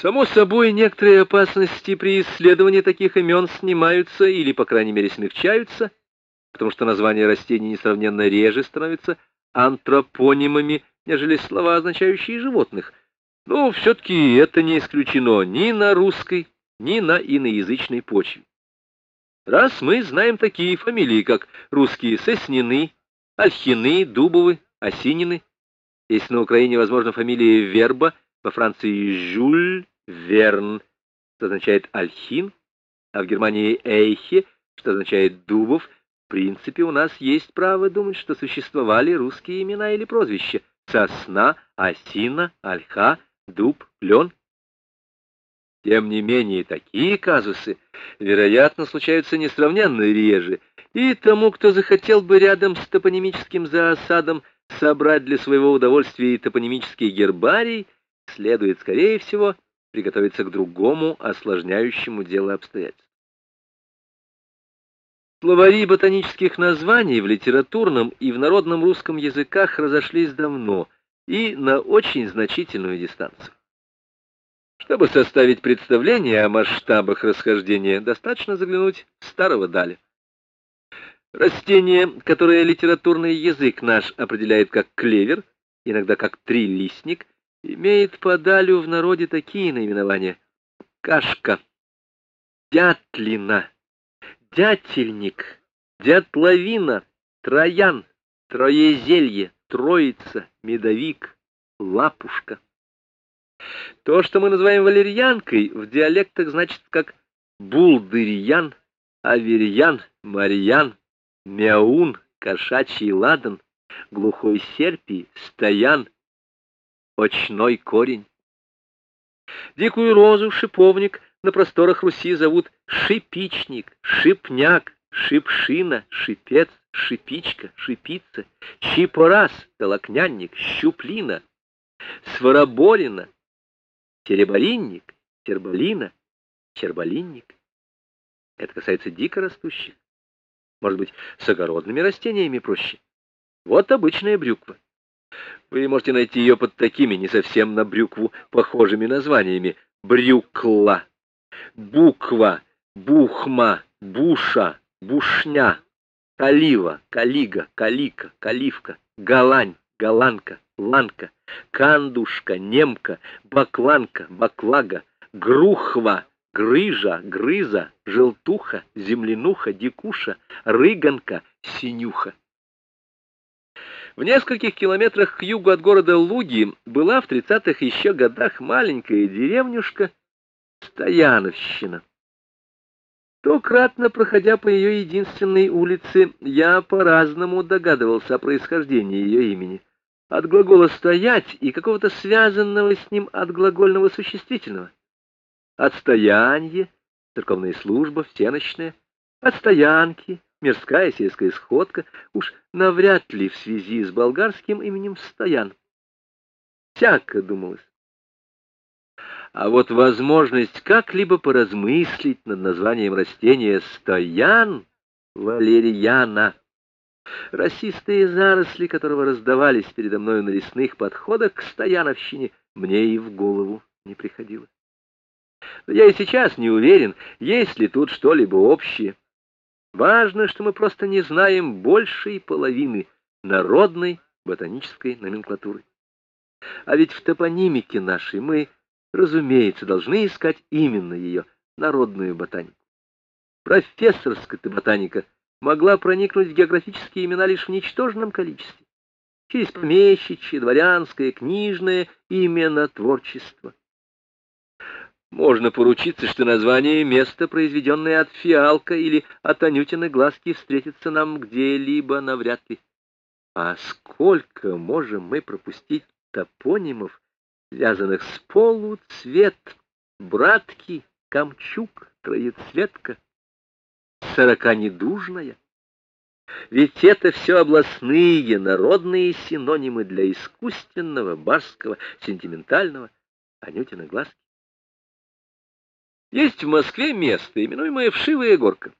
Само собой, некоторые опасности при исследовании таких имен снимаются или, по крайней мере, смягчаются, потому что названия растений несравненно реже становятся антропонимами, нежели слова, означающие животных. Но все-таки это не исключено ни на русской, ни на иноязычной почве. Раз мы знаем такие фамилии, как русские Соснины, Ольхины, Дубовы, Осинины, если на Украине возможна фамилия Верба, во Франции Жюль, Верн, что означает Альхин, а в Германии Эйхе, что означает Дубов, в принципе, у нас есть право думать, что существовали русские имена или прозвища Сосна, Осина, Ольха, Дуб, Клен. Тем не менее, такие казусы, вероятно, случаются несравненно реже, и тому, кто захотел бы рядом с топонимическим заосадом собрать для своего удовольствия топонимический гербарий, следует, скорее всего, приготовиться к другому, осложняющему дело обстоятельству. Словари ботанических названий в литературном и в народном русском языках разошлись давно и на очень значительную дистанцию. Чтобы составить представление о масштабах расхождения, достаточно заглянуть в старого Даля. Растение, которое литературный язык наш определяет как клевер, иногда как трилистник, имеет по Далю в народе такие наименования. Кашка, дятлина, дятельник, дятловина, троян, троезелье, троица, медовик, лапушка. То, что мы называем валерьянкой, в диалектах значит как булдырьян, аверьян, марьян, мяун, кошачий ладан, глухой серпий, стоян, очной корень. Дикую розу, шиповник на просторах Руси зовут шипичник, шипняк, шипшина, шипец, шипичка, шипица, чипорас, толокнянник, щуплина, свороборина, тереборинник, терболина, черболинник. Это касается дико растущих. Может быть, с огородными растениями проще. Вот обычная брюква. Вы можете найти ее под такими, не совсем на брюкву, похожими названиями. Брюкла, буква, бухма, буша, бушня, калива, калига, калика, каливка, галань, галанка, ланка, кандушка, немка, бакланка, баклага, грухва, грыжа, грыза, желтуха, землянуха, дикуша, рыганка, синюха. В нескольких километрах к югу от города Луги была в тридцатых еще годах маленькая деревнюшка Стояновщина. То кратно проходя по ее единственной улице, я по-разному догадывался о происхождении ее имени. От глагола «стоять» и какого-то связанного с ним от глагольного существительного. Отстояние, церковная служба, всеночная, отстоянки, мирская сельская сходка, уж навряд ли в связи с болгарским именем Стоян. Всяко думалось. А вот возможность как-либо поразмыслить над названием растения «стоян» валерьяна, росистые заросли которого раздавались передо мною на лесных подходах к Стояновщине, мне и в голову не приходило. Но я и сейчас не уверен, есть ли тут что-либо общее. Важно, что мы просто не знаем большей половины народной ботанической номенклатуры. А ведь в топонимике нашей мы, разумеется, должны искать именно ее, народную ботанику. Профессорская ботаника могла проникнуть в географические имена лишь в ничтожном количестве, через помещичье, дворянское, книжное именно творчество. Можно поручиться, что название места, произведенное от фиалка или от Анютины глазки, встретится нам где-либо навряд ли. А сколько можем мы пропустить топонимов, связанных с полуцвет, братки, камчук, троецветка, сороканедужная? Ведь это все областные, народные синонимы для искусственного, барского, сентиментального Анютина глазки. Есть в Москве место, именуемое Вшивая горка.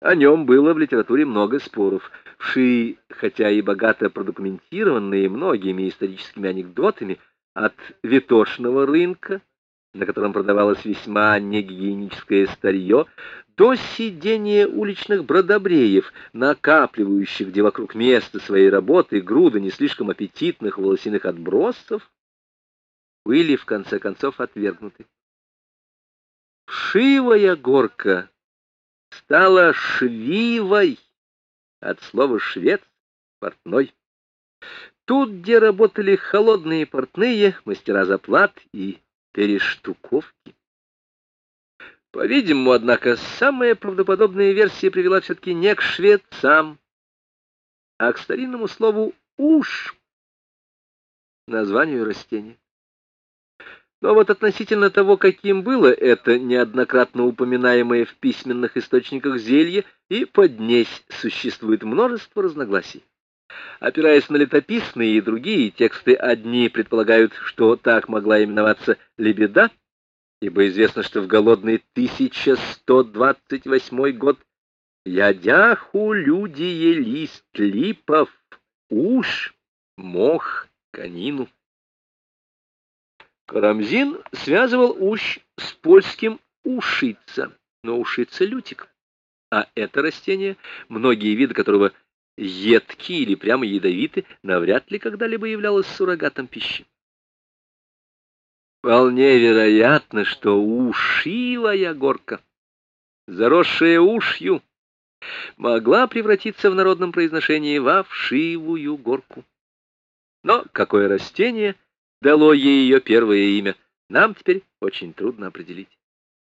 О нем было в литературе много споров. Вши, хотя и богато продокументированные многими историческими анекдотами, от Витошного рынка на котором продавалось весьма негигиеническое старье, до сидения уличных бродобреев, накапливающих где вокруг места своей работы груды не слишком аппетитных волосяных отбросов, были в конце концов отвергнуты. Шивая горка стала швивой от слова швец, портной. Тут, где работали холодные портные, мастера заплат и перештуковки. По-видимому, однако, самая правдоподобная версия привела все-таки не к швецам, а к старинному слову «уж», названию растения. Но вот относительно того, каким было это неоднократно упоминаемое в письменных источниках зелье, и поднесь существует множество разногласий. Опираясь на летописные и другие тексты, одни предполагают, что так могла именоваться лебеда, ибо известно, что в голодный 1128 год ядяху люди елист липов, уж, мох, конину. Карамзин связывал ущ с польским ушица, но ушица лютик. А это растение, многие виды которого едки или прямо ядовиты, навряд ли когда-либо являлось суррогатом пищи. Вполне вероятно, что ушивая горка, заросшая ушью, могла превратиться в народном произношении во вшивую горку. Но какое растение дало ей ее первое имя, нам теперь очень трудно определить.